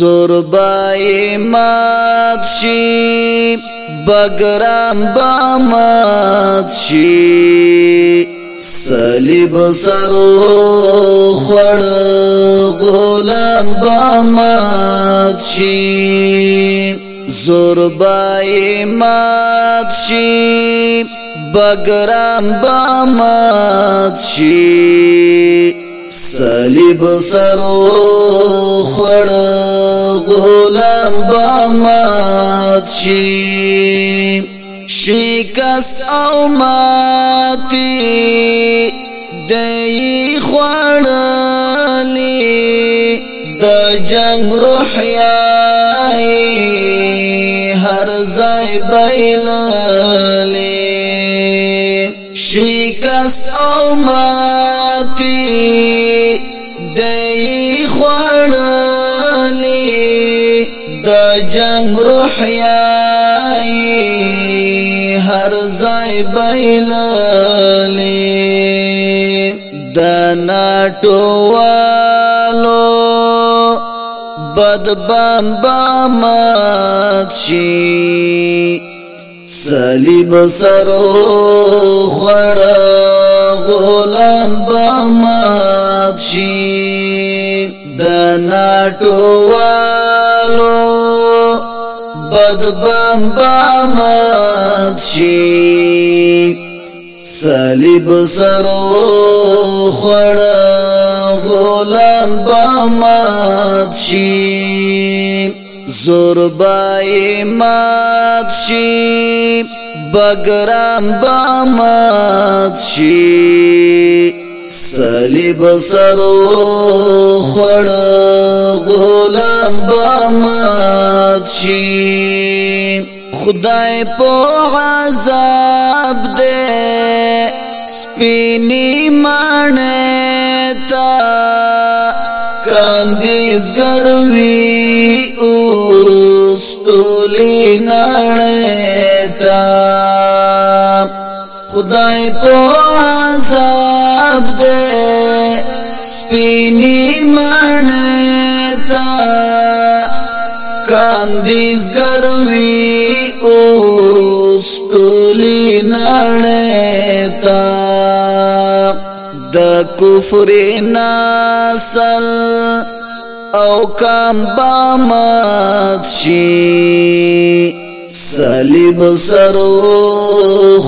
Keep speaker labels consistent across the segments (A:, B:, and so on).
A: زوربای مات شي بګرام با مات شي صلیب سرو خړ غلام با مات شي زوربای مات شي بګرام با مات شي صلیب سرو خړ غلام بامات شي شکست او ماتي دای خړلې د جنگ روح یا هر ځای بیلالې جنگ روحیائی هر زائی بیلالی دناٹو والو بد بام بامات شی صلیب سرو خړ غلام بامات شي د ناټو بدبن بامد شي صلیب سرو خړ غولان بامد شي زور بای مات شي بګرام بامد شي صلیب سر خړ غلام بامات شي خدای په عذاب دې سپینی مانه تا کاندیز ګروي او ستولې نړۍ تا خدای په عذاب دې سپینی مړتا کاندیز ګروي او سټولي نړتا د کفر نسل او کام بامات شي سلیم سرو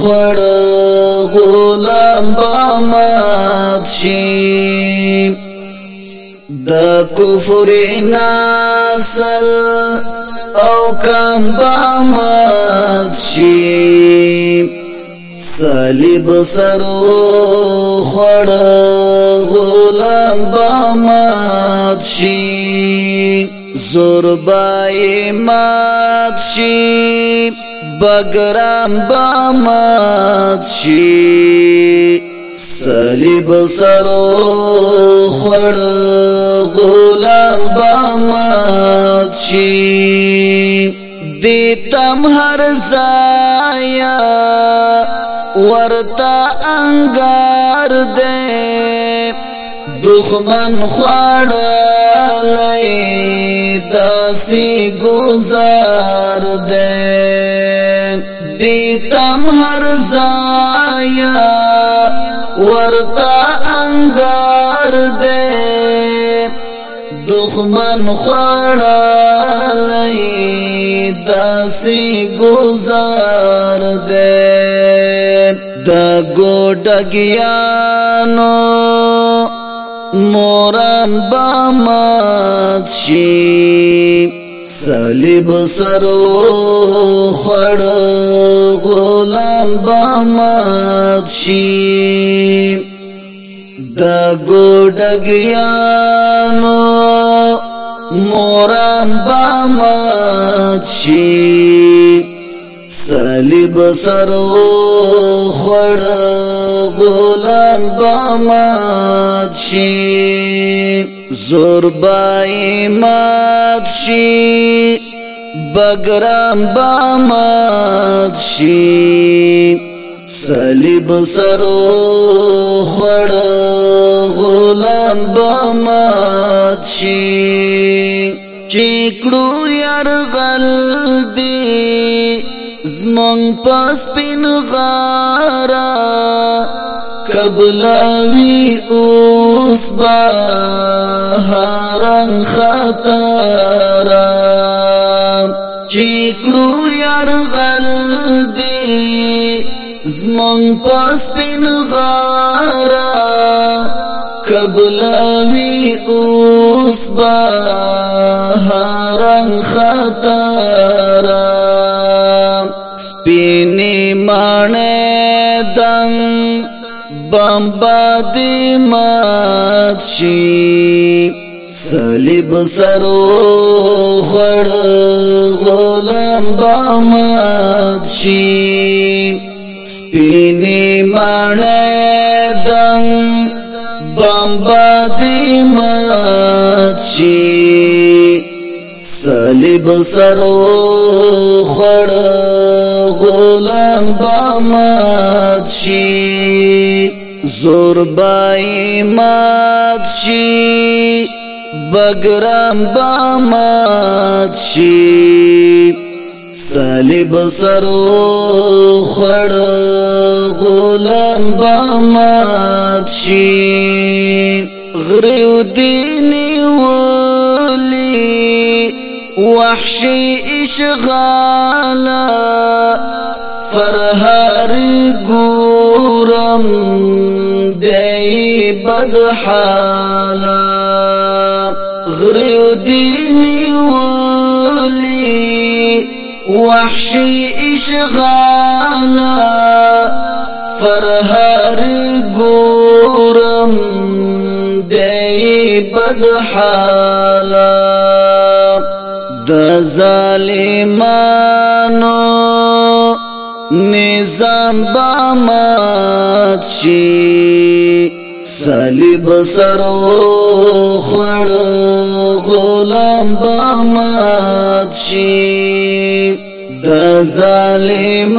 A: خړ غلام بامات شي د کفر نسل او کم بامات شي سلیم سرو خړ غلام بامات شي زور بای مات شي بګرام با مات شي صلیب سرو خړ غلام با مات شي دې تم هر ځایا ورتا انګار دې دښمن خړ لئی داسی گزار دے دیتم ہر زایا ورتا انگار دے دخمن خوڑا لئی داسی گزار دے دا گوڑا گیانو موران بامات شي صلیب سرو خړ غلام بامات شي د ګډګیانو موران بامات شي علی بسر خوړ غلام بامات شي زور بای مات شي بګرام بامات شي صلیب سر خوړ غلام بامات شي چیکړو یار غل دی زمون پس پین غارا کبلاوی اوس با هرن خطارا چیکلو یار غل دی زمون پس پین غارا کبلاوی اوس با هرن خطارا بادی مات شي صلیب سرو خړ غلام با مات شي سپینې مړې دم بم بادی مات شي صلیب سرو خړ غلام با مات شي زور بای مات شي بګرام با مات شي صلیب سرو خړ غلام با مات شي غریو دیني ولي وحشي اشغالا فرهاري ګورم بد حالا غریو دینی ولی وحشی اشغالا فرهر گورم دی بد حالا د ظالمانو نظام بامات شي صلیب سرو خړ غلام بامات شي د ظالمانو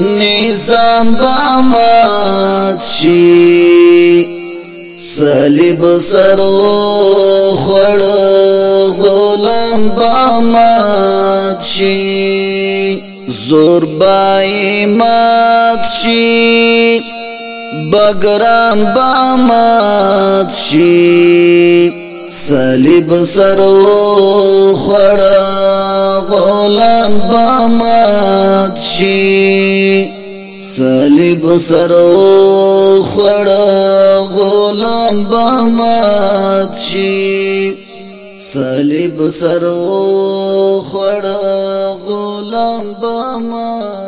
A: نظام بامات شي صلیب سرو خړ غلام بامات شي زور بای مات شي بګرام بامات شي صلیب سرو خړ غلام بامات شي صلیب سرو خړ غلام بمات شي صلیب سرو خړ غلام بمات